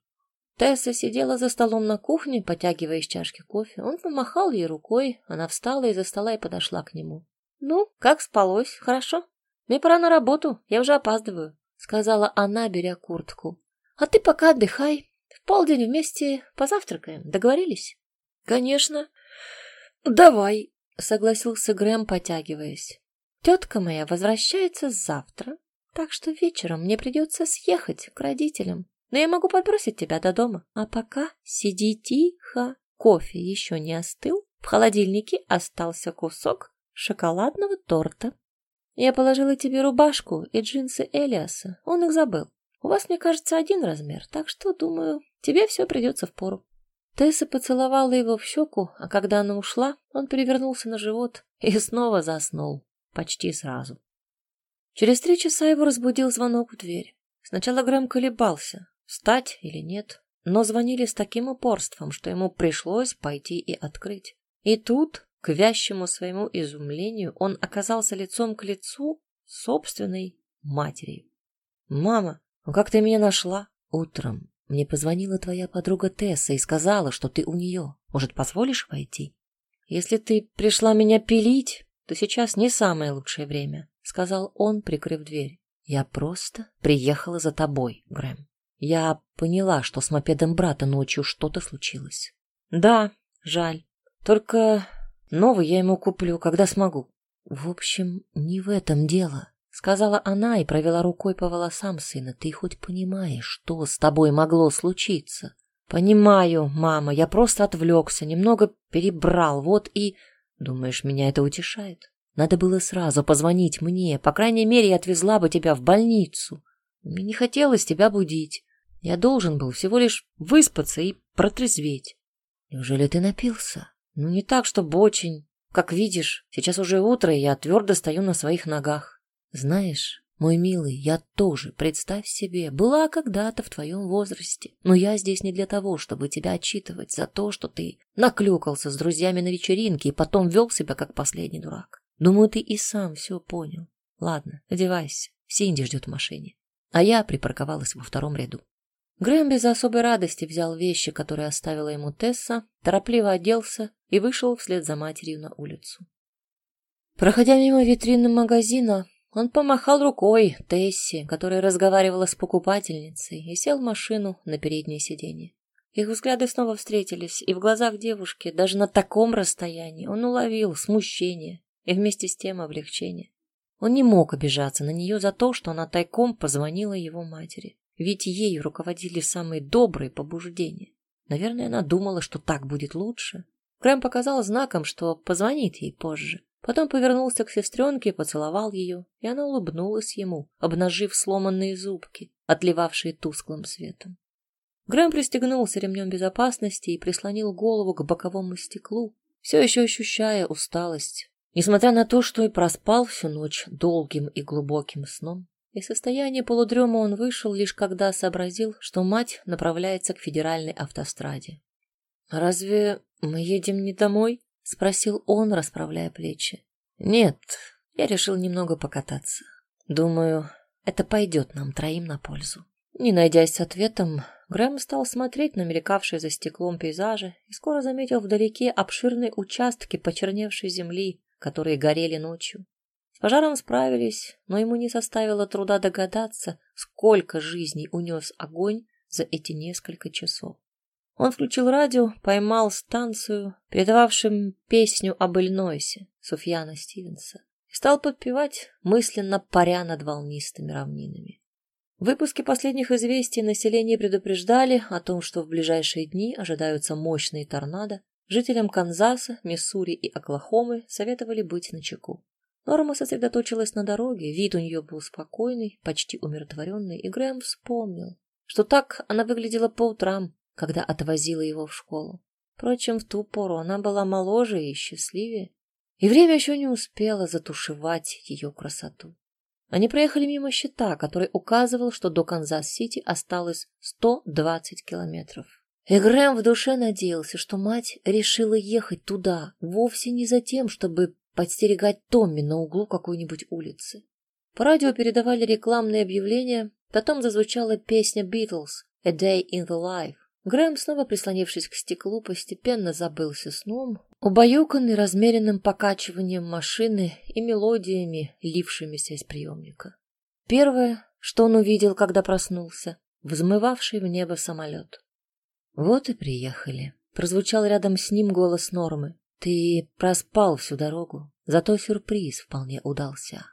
Тесса сидела за столом на кухне, потягивая из чашки кофе. Он помахал ей рукой, она встала из-за стола и подошла к нему. «Ну, как спалось? Хорошо? Мне пора на работу, я уже опаздываю», — сказала она, беря куртку. «А ты пока отдыхай. В полдень вместе позавтракаем. Договорились?» «Конечно. Давай», — согласился Грэм, потягиваясь. «Тетка моя возвращается завтра, так что вечером мне придется съехать к родителям но я могу подбросить тебя до дома. А пока сиди тихо. Кофе еще не остыл. В холодильнике остался кусок шоколадного торта. Я положила тебе рубашку и джинсы Элиаса. Он их забыл. У вас, мне кажется, один размер, так что, думаю, тебе все придется в пору. Тесса поцеловала его в щеку, а когда она ушла, он перевернулся на живот и снова заснул. Почти сразу. Через три часа его разбудил звонок в дверь. Сначала Грэм колебался, встать или нет, но звонили с таким упорством, что ему пришлось пойти и открыть. И тут, к вящему своему изумлению, он оказался лицом к лицу собственной матерью. «Мама, ну как ты меня нашла?» «Утром мне позвонила твоя подруга Тесса и сказала, что ты у нее. Может, позволишь войти?» «Если ты пришла меня пилить, то сейчас не самое лучшее время», — сказал он, прикрыв дверь. «Я просто приехала за тобой, Грэм. Я поняла, что с мопедом брата ночью что-то случилось. Да, жаль. Только новый я ему куплю, когда смогу. В общем, не в этом дело, сказала она и провела рукой по волосам сына. Ты хоть понимаешь, что с тобой могло случиться? Понимаю, мама, я просто отвлекся, немного перебрал, вот и... Думаешь, меня это утешает? Надо было сразу позвонить мне, по крайней мере, я отвезла бы тебя в больницу. Мне не хотелось тебя будить. Я должен был всего лишь выспаться и протрезветь. Неужели ты напился? Ну, не так, чтобы очень. Как видишь, сейчас уже утро, и я твердо стою на своих ногах. Знаешь, мой милый, я тоже, представь себе, была когда-то в твоем возрасте. Но я здесь не для того, чтобы тебя отчитывать за то, что ты наклюкался с друзьями на вечеринке и потом вел себя как последний дурак. Думаю, ты и сам все понял. Ладно, одевайся. Синди ждет в машине. А я припарковалась во втором ряду. Грэм без особой радости взял вещи, которые оставила ему Тесса, торопливо оделся и вышел вслед за матерью на улицу. Проходя мимо витрины магазина, он помахал рукой Тессе, которая разговаривала с покупательницей, и сел в машину на переднее сиденье. Их взгляды снова встретились, и в глазах девушки, даже на таком расстоянии, он уловил смущение и вместе с тем облегчение. Он не мог обижаться на нее за то, что она тайком позвонила его матери ведь ей руководили самые добрые побуждения. Наверное, она думала, что так будет лучше. Грэм показал знаком, что позвонит ей позже. Потом повернулся к сестренке, поцеловал ее, и она улыбнулась ему, обнажив сломанные зубки, отливавшие тусклым светом. Грэм пристегнулся ремнем безопасности и прислонил голову к боковому стеклу, все еще ощущая усталость. Несмотря на то, что и проспал всю ночь долгим и глубоким сном, из состояния полудрема он вышел, лишь когда сообразил, что мать направляется к федеральной автостраде. «Разве мы едем не домой?» — спросил он, расправляя плечи. «Нет, я решил немного покататься. Думаю, это пойдет нам троим на пользу». Не найдясь с ответом, Грэм стал смотреть на мелькавшие за стеклом пейзажи и скоро заметил вдалеке обширные участки почерневшей земли, которые горели ночью пожаром справились, но ему не составило труда догадаться, сколько жизней унес огонь за эти несколько часов. Он включил радио, поймал станцию, передававшим песню об Иллинойсе Суфьяна Стивенса, и стал подпевать, мысленно паря над волнистыми равнинами. В выпуске последних известий население предупреждали о том, что в ближайшие дни ожидаются мощные торнадо. Жителям Канзаса, Миссури и Оклахомы советовали быть начеку. Норма сосредоточилась на дороге, вид у нее был спокойный, почти умиротворенный, и Грэм вспомнил, что так она выглядела по утрам, когда отвозила его в школу. Впрочем, в ту пору она была моложе и счастливее, и время еще не успело затушевать ее красоту. Они проехали мимо щита, который указывал, что до Канзас-Сити осталось 120 километров. И Грэм в душе надеялся, что мать решила ехать туда вовсе не за тем, чтобы подстерегать Томми на углу какой-нибудь улицы. По радио передавали рекламные объявления, потом зазвучала песня Beatles «A Day in the Life», Грэм, снова прислонившись к стеклу, постепенно забылся сном, убаюканный размеренным покачиванием машины и мелодиями, лившимися из приемника. Первое, что он увидел, когда проснулся, взмывавший в небо самолет. «Вот и приехали», — прозвучал рядом с ним голос Нормы. «Ты проспал всю дорогу, зато сюрприз вполне удался».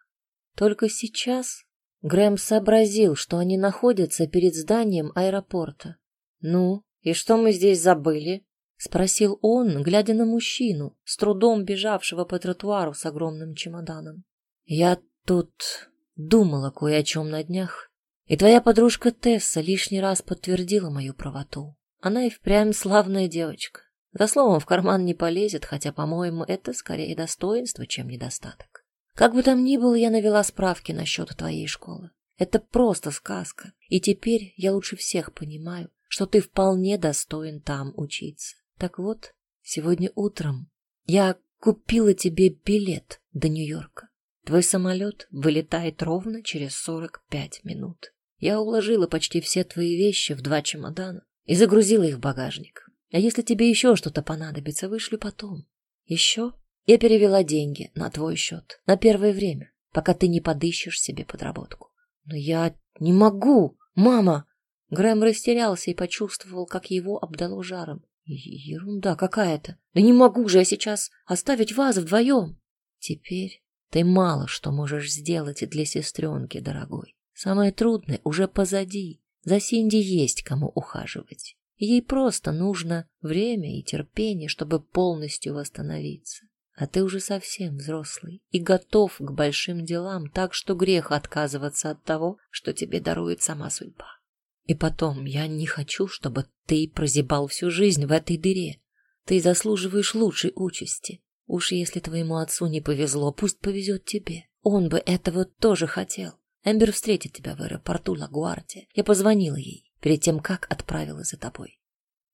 Только сейчас Грэм сообразил, что они находятся перед зданием аэропорта. «Ну, и что мы здесь забыли?» — спросил он, глядя на мужчину, с трудом бежавшего по тротуару с огромным чемоданом. «Я тут думала кое о чем на днях, и твоя подружка Тесса лишний раз подтвердила мою правоту. Она и впрямь славная девочка. За словом в карман не полезет, хотя, по-моему, это скорее достоинство, чем недостаток. Как бы там ни было, я навела справки насчет твоей школы. Это просто сказка, и теперь я лучше всех понимаю, что ты вполне достоин там учиться. Так вот, сегодня утром я купила тебе билет до Нью-Йорка. Твой самолет вылетает ровно через 45 минут. Я уложила почти все твои вещи в два чемодана и загрузила их в багажник. А если тебе еще что-то понадобится, вышлю потом. Еще я перевела деньги на твой счет на первое время, пока ты не подыщешь себе подработку. Но я не могу, мама! Грэм растерялся и почувствовал, как его обдало жаром. Ерунда какая-то. Да не могу же я сейчас оставить вас вдвоем. Теперь ты мало что можешь сделать для сестренки, дорогой. Самое трудное уже позади. За Синди есть кому ухаживать. Ей просто нужно время и терпение, чтобы полностью восстановиться. А ты уже совсем взрослый и готов к большим делам, так что грех отказываться от того, что тебе дарует сама судьба. И потом, я не хочу, чтобы ты прозябал всю жизнь в этой дыре. Ты заслуживаешь лучшей участи. Уж если твоему отцу не повезло, пусть повезет тебе. Он бы этого тоже хотел. Эмбер встретит тебя в аэропорту Лагуарте. Я позвонила ей перед тем, как отправила за тобой.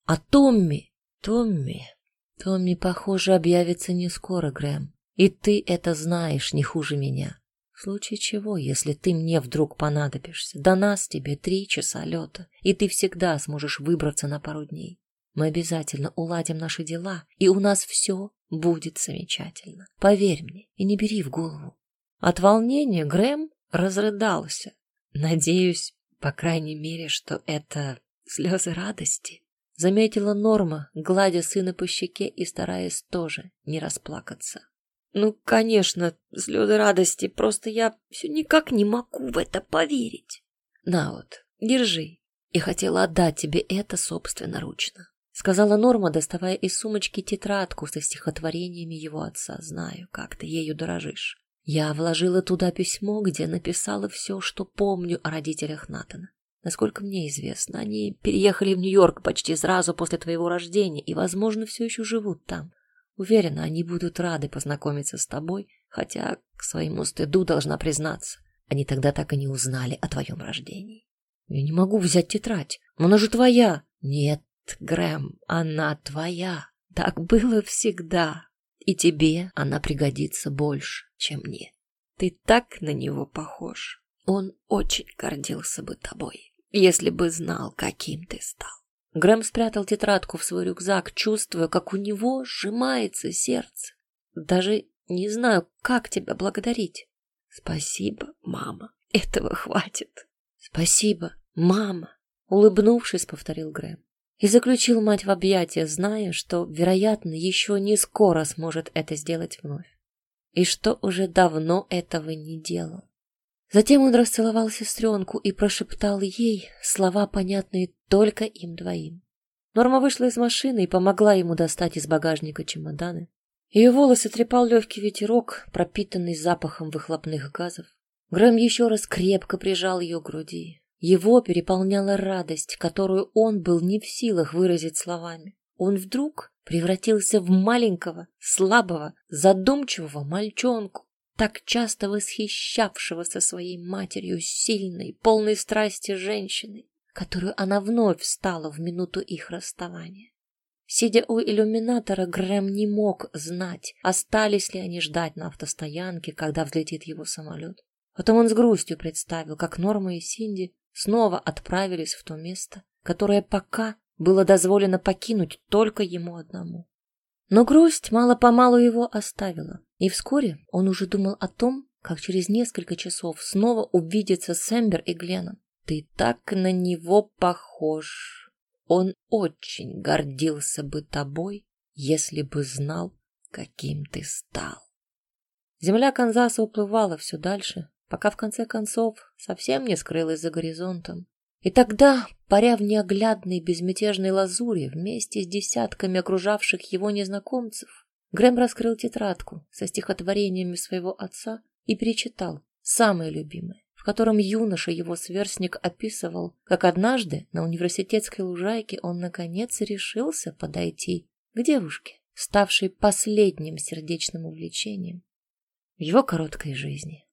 А Томми... Томми... Томми, похоже, объявится не скоро, Грэм. И ты это знаешь не хуже меня. В случае чего, если ты мне вдруг понадобишься, до нас тебе три часа лета, и ты всегда сможешь выбраться на пару дней. Мы обязательно уладим наши дела, и у нас все будет замечательно. Поверь мне и не бери в голову. От волнения Грэм разрыдался. Надеюсь, по крайней мере, что это слезы радости. Заметила Норма, гладя сына по щеке и стараясь тоже не расплакаться. Ну, конечно, слезы радости, просто я все никак не могу в это поверить. На вот, держи. Я хотела отдать тебе это собственноручно. Сказала Норма, доставая из сумочки тетрадку со стихотворениями его отца. Знаю, как ты ею дорожишь. Я вложила туда письмо, где написала все, что помню о родителях Натана. Насколько мне известно, они переехали в Нью-Йорк почти сразу после твоего рождения и, возможно, все еще живут там. Уверена, они будут рады познакомиться с тобой, хотя, к своему стыду, должна признаться, они тогда так и не узнали о твоем рождении. Я не могу взять тетрадь, она же твоя. Нет, Грэм, она твоя. Так было всегда. И тебе она пригодится больше, чем мне. Ты так на него похож. Он очень гордился бы тобой, если бы знал, каким ты стал. Грэм спрятал тетрадку в свой рюкзак, чувствуя, как у него сжимается сердце. Даже не знаю, как тебя благодарить. Спасибо, мама. Этого хватит. Спасибо, мама. Улыбнувшись, повторил Грэм. И заключил мать в объятия, зная, что, вероятно, еще не скоро сможет это сделать вновь. И что уже давно этого не делал. Затем он расцеловал сестренку и прошептал ей слова, понятные только им двоим. Норма вышла из машины и помогла ему достать из багажника чемоданы. Ее волосы трепал легкий ветерок, пропитанный запахом выхлопных газов. Грэм еще раз крепко прижал ее к груди. Его переполняла радость, которую он был не в силах выразить словами. Он вдруг превратился в маленького, слабого, задумчивого мальчонку, так часто восхищавшегося своей матерью, сильной, полной страсти женщиной, которую она вновь стала в минуту их расставания. Сидя у иллюминатора, Грэм не мог знать, остались ли они ждать на автостоянке, когда взлетит его самолет. Потом он с грустью представил, как Норма и Синди снова отправились в то место, которое пока было дозволено покинуть только ему одному. Но грусть мало-помалу его оставила, и вскоре он уже думал о том, как через несколько часов снова увидеться с Эмбер и Гленом. Ты так на него похож. Он очень гордился бы тобой, если бы знал, каким ты стал. Земля Канзаса уплывала все дальше, пока в конце концов совсем не скрылась за горизонтом. И тогда, паря в неоглядной безмятежной лазури вместе с десятками окружавших его незнакомцев, Грэм раскрыл тетрадку со стихотворениями своего отца и перечитал самое любимое, в котором юноша его сверстник описывал, как однажды на университетской лужайке он наконец решился подойти к девушке, ставшей последним сердечным увлечением в его короткой жизни.